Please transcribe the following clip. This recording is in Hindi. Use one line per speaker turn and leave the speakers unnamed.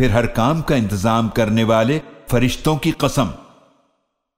फिर हर काम का इंतज़ाम करने वाले फरिश्तों की कसम।